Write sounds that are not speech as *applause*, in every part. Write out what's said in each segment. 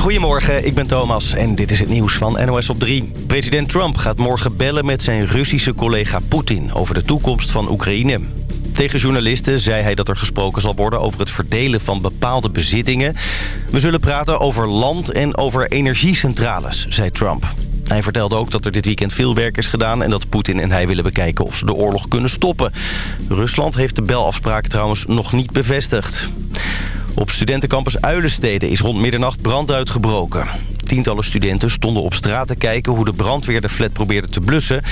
Goedemorgen, ik ben Thomas en dit is het nieuws van NOS op 3. President Trump gaat morgen bellen met zijn Russische collega Poetin... over de toekomst van Oekraïne. Tegen journalisten zei hij dat er gesproken zal worden over het verdelen van bepaalde bezittingen. We zullen praten over land en over energiecentrales, zei Trump. Hij vertelde ook dat er dit weekend veel werk is gedaan... en dat Poetin en hij willen bekijken of ze de oorlog kunnen stoppen. Rusland heeft de belafspraak trouwens nog niet bevestigd. Op studentencampus Uilenstede is rond middernacht brand uitgebroken. Tientallen studenten stonden op straat te kijken hoe de brandweer de flat probeerde te blussen.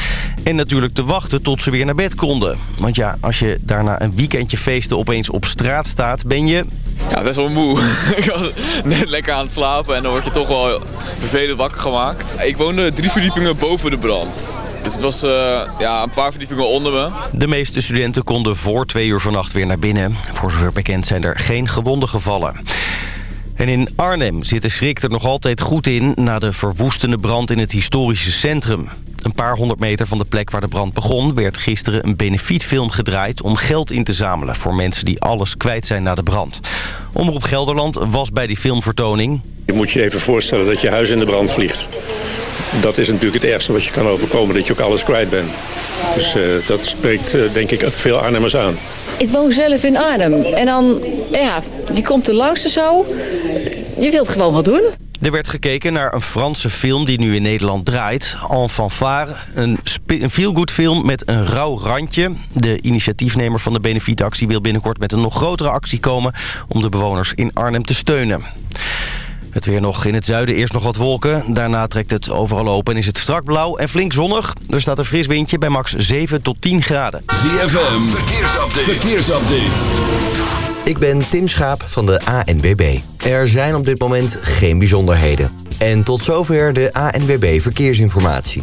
En natuurlijk te wachten tot ze weer naar bed konden. Want ja, als je daarna een weekendje feesten opeens op straat staat, ben je... Ja, best wel moe. *laughs* ik was net lekker aan het slapen en dan word je toch wel vervelend wakker gemaakt. Ik woonde drie verdiepingen boven de brand. Dus het was uh, ja, een paar verdiepingen onder me. De meeste studenten konden voor twee uur vannacht weer naar binnen. Voor zover bekend zijn er geen gewonden gevallen. En in Arnhem zit de schrik er nog altijd goed in... na de verwoestende brand in het historische centrum. Een paar honderd meter van de plek waar de brand begon... werd gisteren een benefietfilm gedraaid om geld in te zamelen... voor mensen die alles kwijt zijn na de brand. Omroep Gelderland was bij die filmvertoning. Je moet je even voorstellen dat je huis in de brand vliegt. Dat is natuurlijk het ergste wat je kan overkomen, dat je ook alles kwijt bent. Dus uh, dat spreekt uh, denk ik veel Arnhemmers aan. Ik woon zelf in Arnhem. En dan, ja, je komt er langs en zo. Je wilt gewoon wat doen. Er werd gekeken naar een Franse film die nu in Nederland draait. En Fanfare, een, een feel-good film met een rauw randje. De initiatiefnemer van de benefietactie wil binnenkort met een nog grotere actie komen... om de bewoners in Arnhem te steunen. Het weer nog in het zuiden, eerst nog wat wolken. Daarna trekt het overal open en is het strak blauw en flink zonnig. Er staat een fris windje bij max 7 tot 10 graden. ZFM, verkeersupdate. verkeersupdate. Ik ben Tim Schaap van de ANWB. Er zijn op dit moment geen bijzonderheden. En tot zover de ANWB Verkeersinformatie.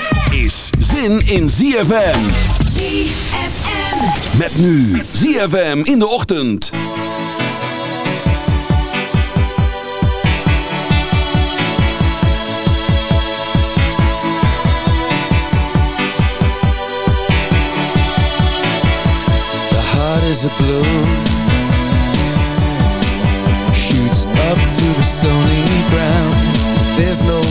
zin in ZFM. ZFM. Met nu ZFM in de ochtend. The heart is a blue Shoots up through the stony ground There's no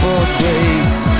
for grace.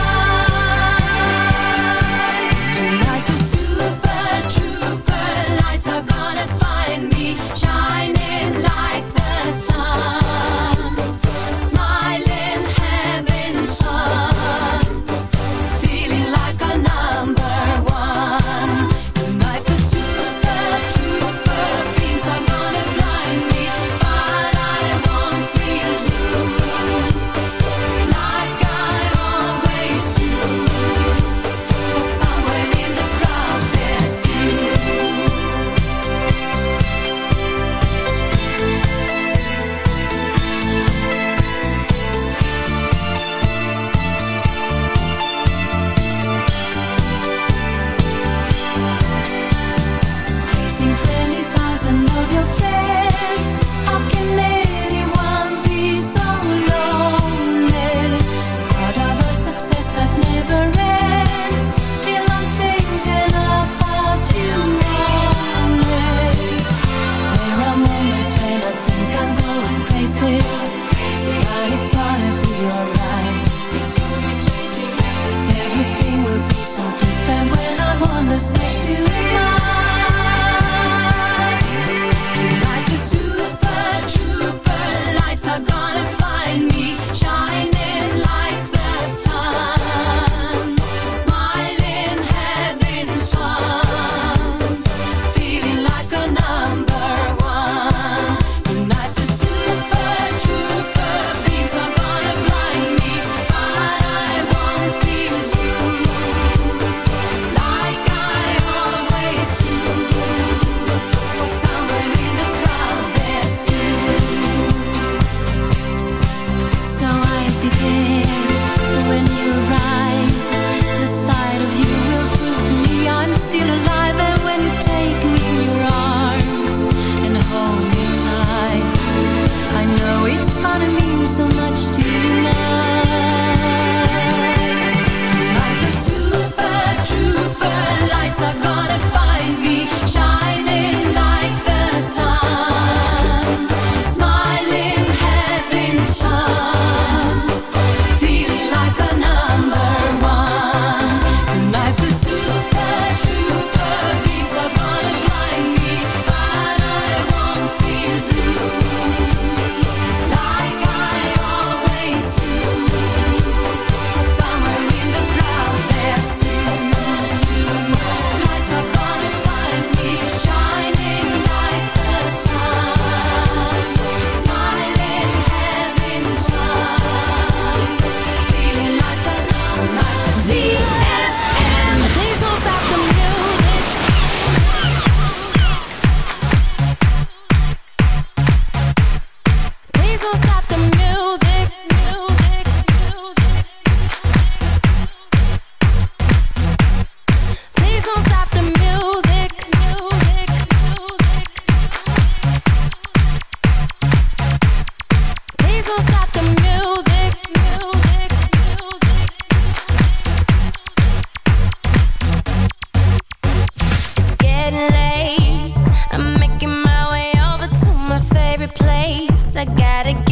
I gotta get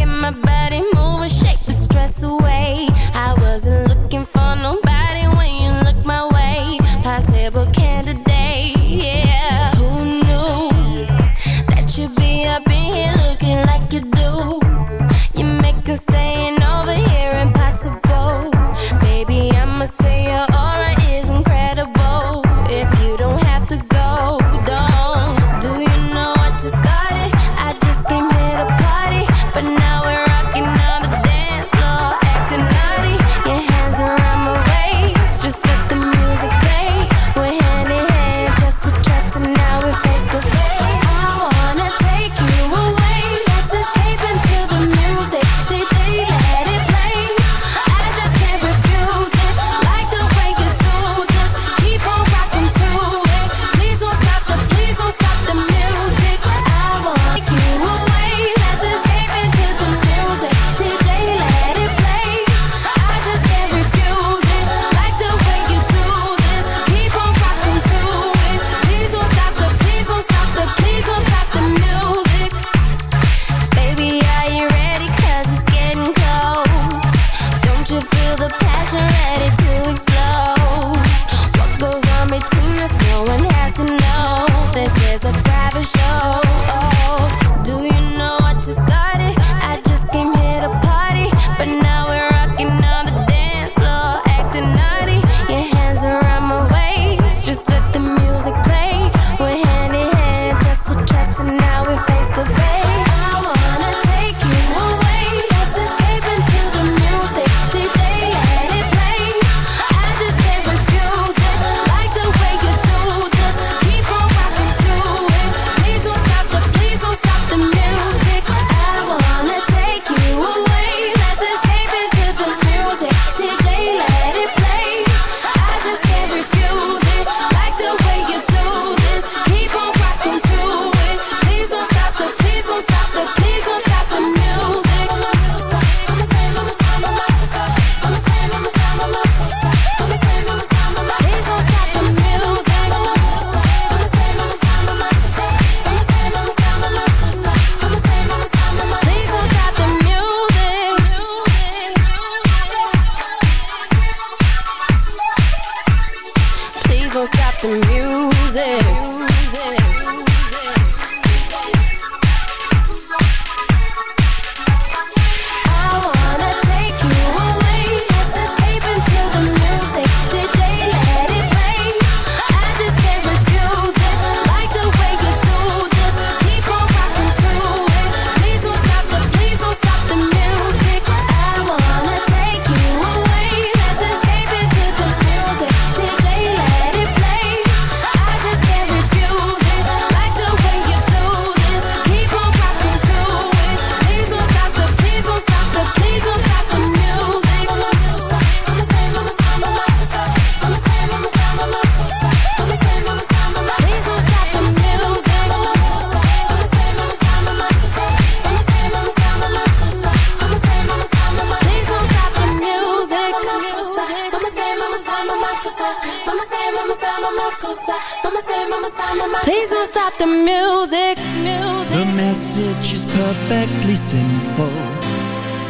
Please don't stop the music, music. The message is perfectly simple.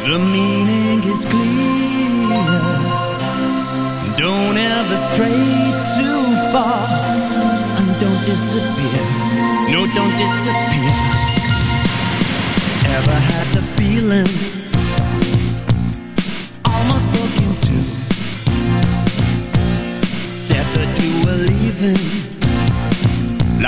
The meaning is clear. Don't ever stray too far. And don't disappear. No, don't disappear. Ever had the feeling? Almost broke into. Said that you were leaving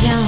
Yeah.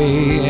At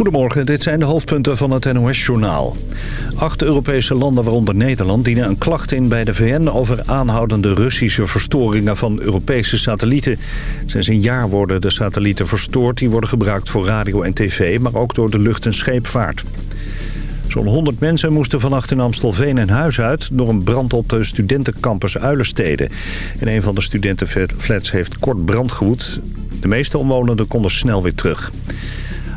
Goedemorgen, dit zijn de hoofdpunten van het NOS-journaal. Acht Europese landen, waaronder Nederland, dienen een klacht in bij de VN... over aanhoudende Russische verstoringen van Europese satellieten. Sinds een jaar worden de satellieten verstoord. Die worden gebruikt voor radio en tv, maar ook door de lucht- en scheepvaart. Zo'n 100 mensen moesten vannacht in Amstelveen hun huis uit... door een brand op de studentencampus Uilenstede. In een van de studentenflats heeft kort brand gewoed. De meeste omwonenden konden snel weer terug.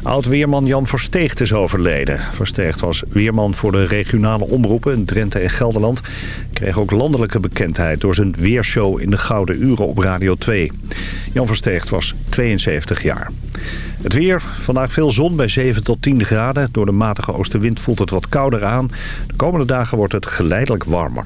Oud-weerman Jan Versteegt is overleden. Versteegt was weerman voor de regionale omroepen in Drenthe en Gelderland. Kreeg ook landelijke bekendheid door zijn weershow in de Gouden Uren op Radio 2. Jan Versteegt was 72 jaar. Het weer, vandaag veel zon bij 7 tot 10 graden. Door de matige oostenwind voelt het wat kouder aan. De komende dagen wordt het geleidelijk warmer.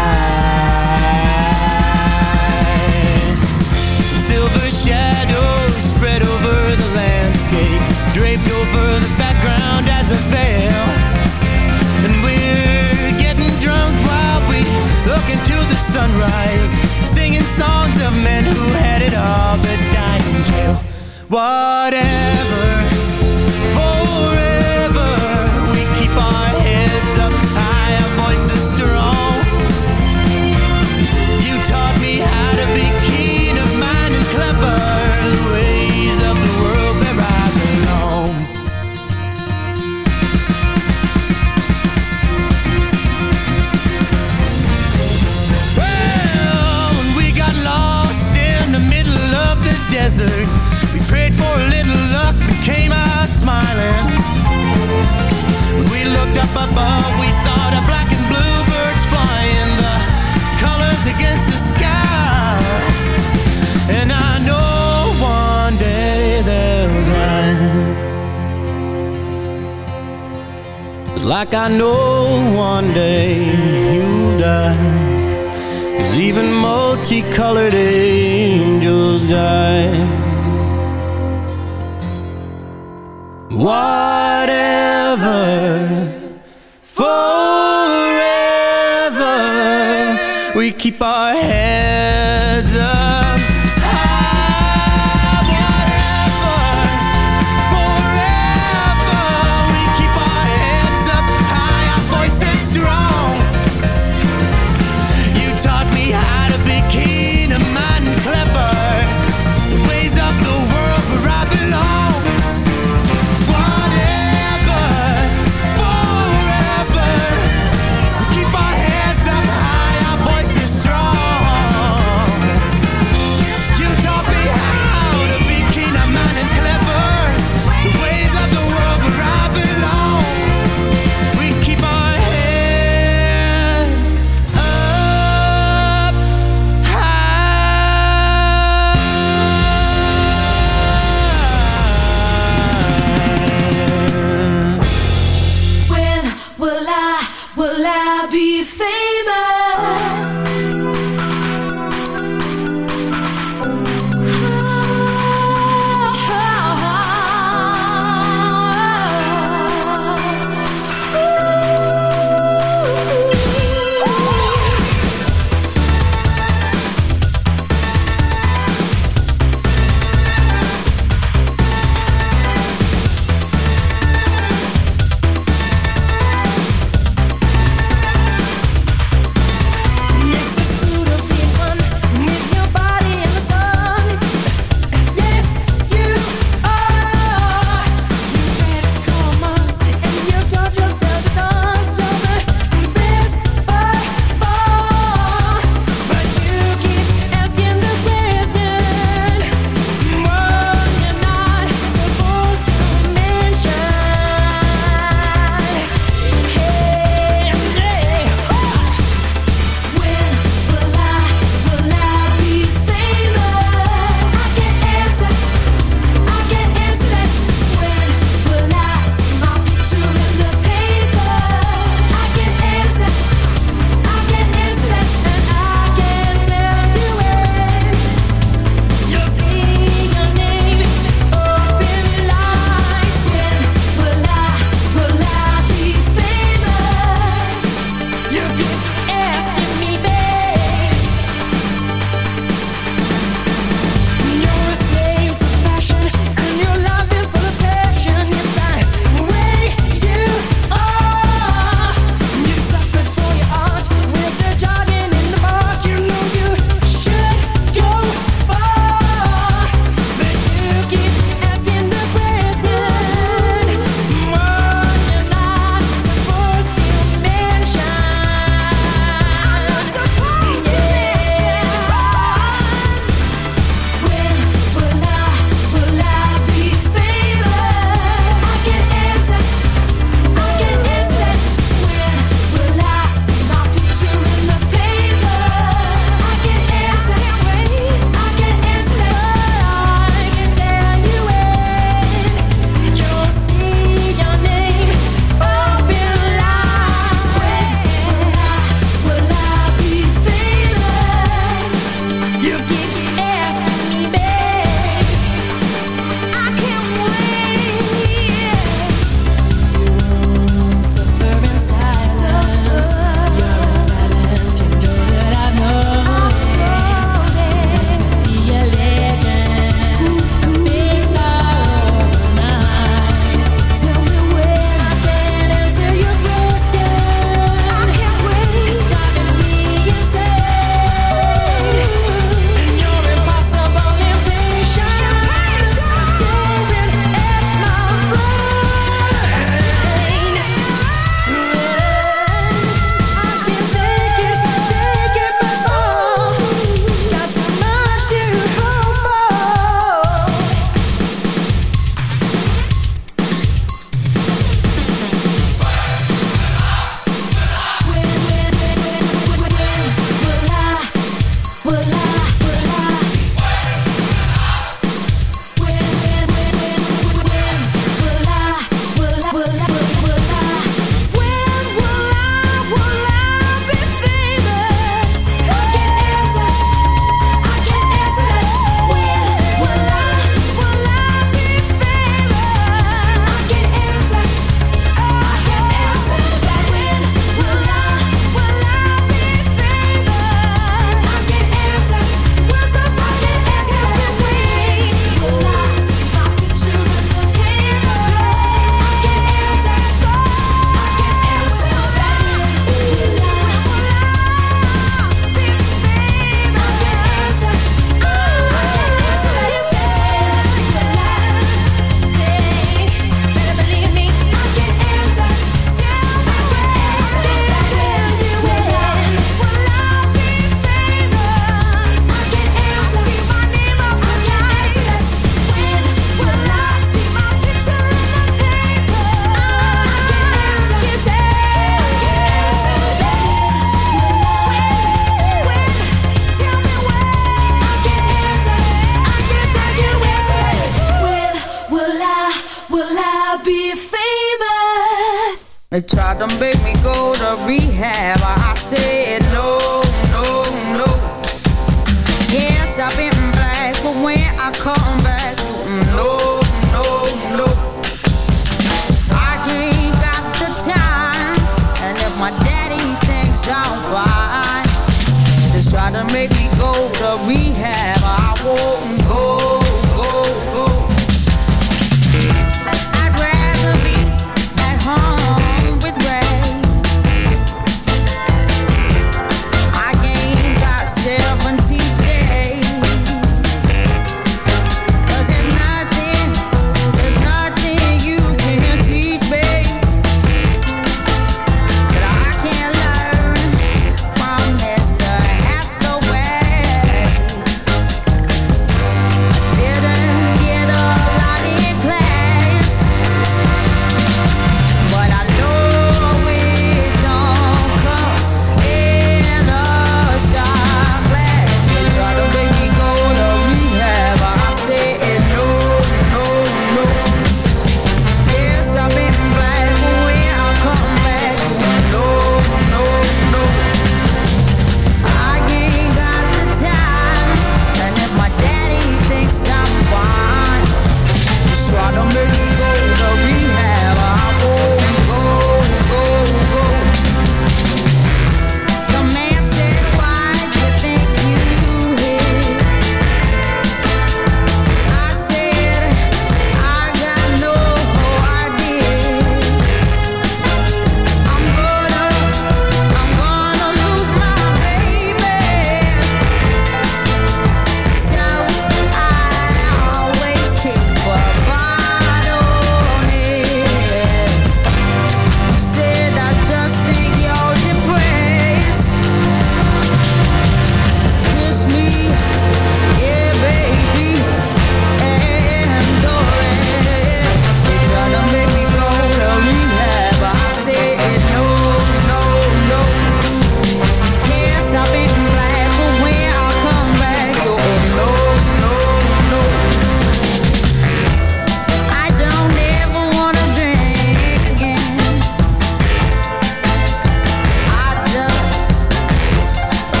Draped over the background as a veil. And we're getting drunk while we look into the sunrise, singing songs of men who had it all but died in jail. Whatever, forever, Like I know one day you'll die. Cause even multicolored angels die. Whatever, forever, we keep our heads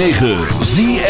106.9 ZFN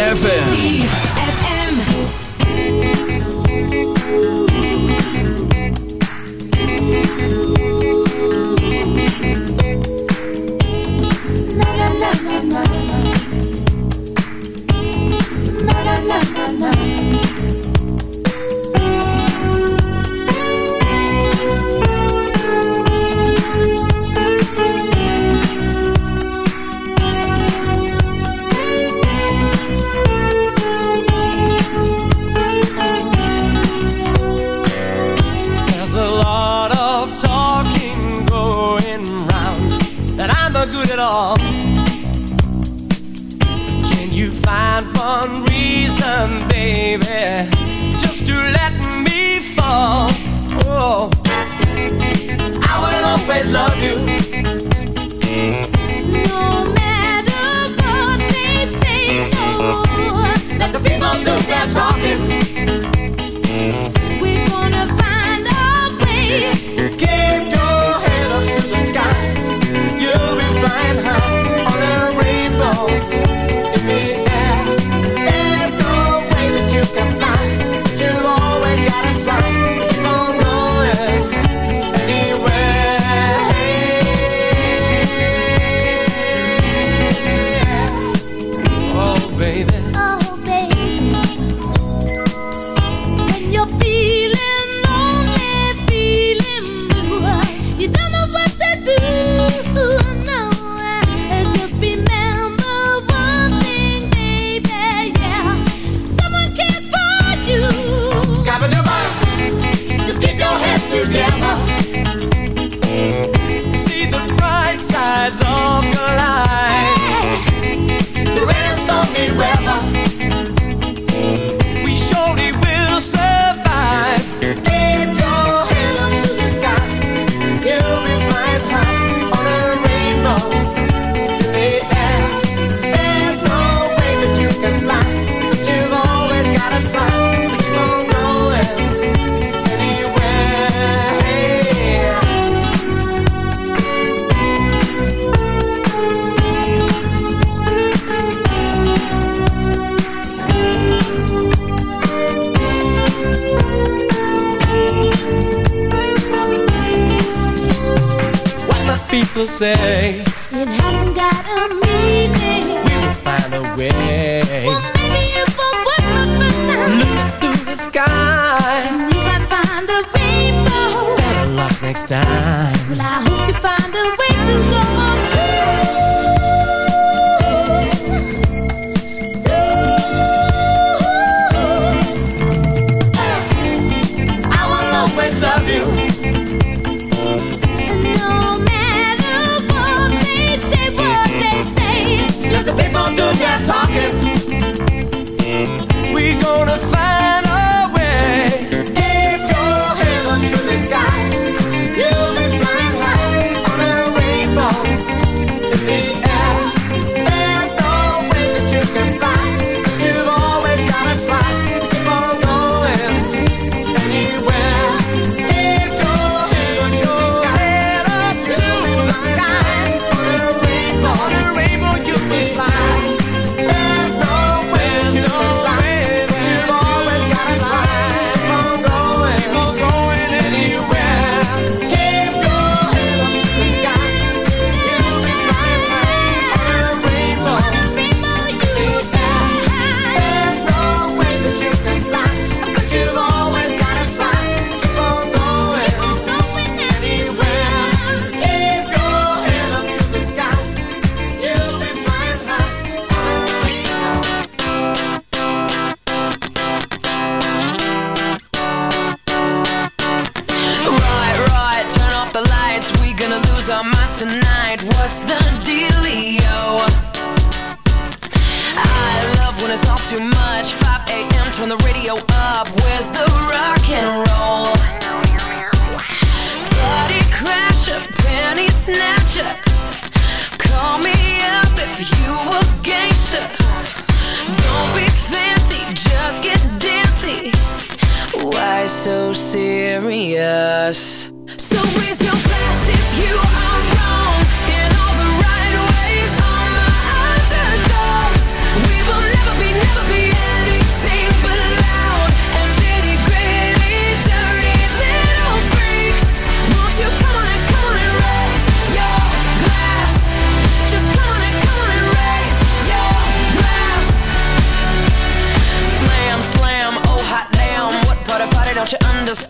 genius. So raise your glass if you are wrong in all the right ways. All the underdogs, we will never be, never be anything but loud and nitty gritty, dirty little freaks. Won't you come on and come on and raise your glass? Just come on and come on and raise your glass. Slam, slam, oh hot damn, what part of party don't you understand?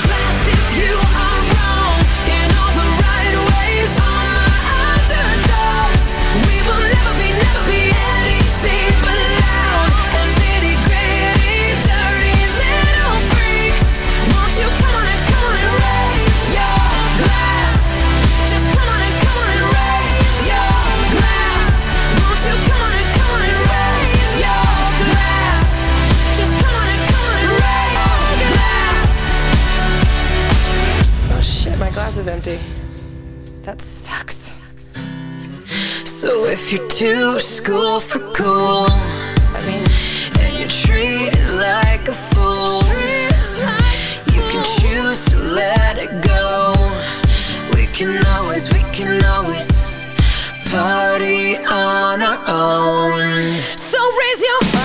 So if you're too school for cool And you're treated like a fool You can choose to let it go. We can always, we can always Party on our own. So raise your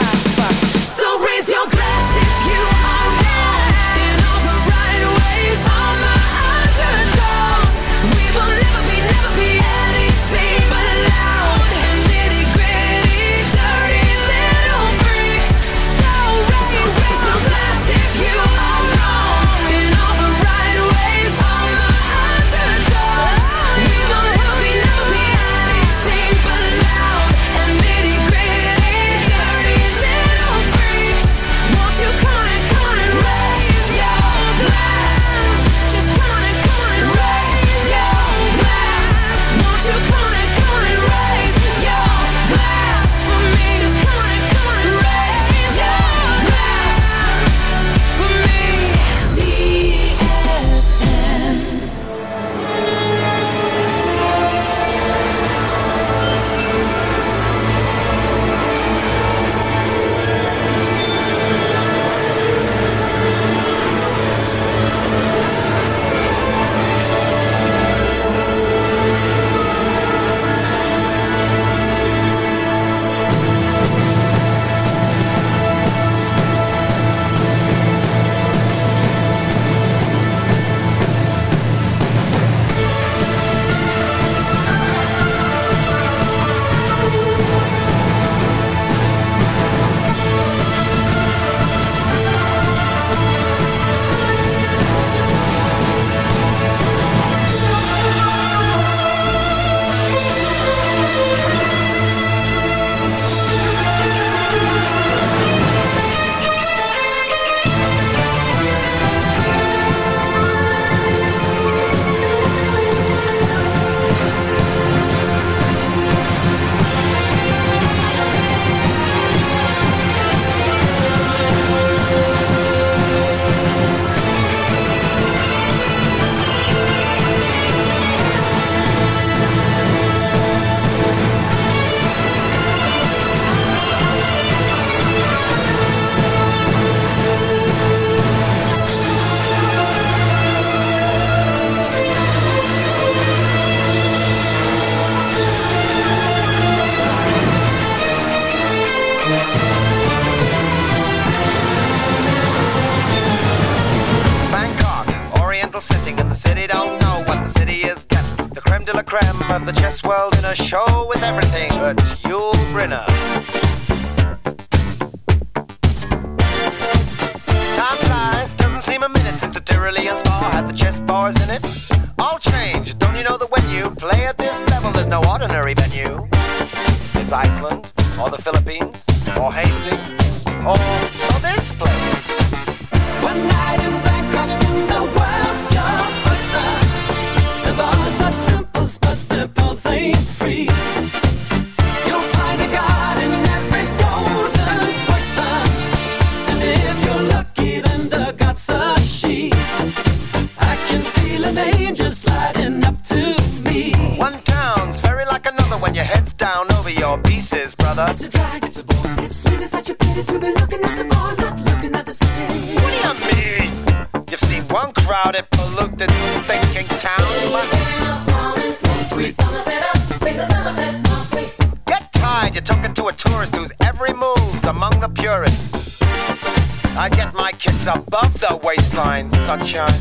I get my kids above the waistline, sunshine.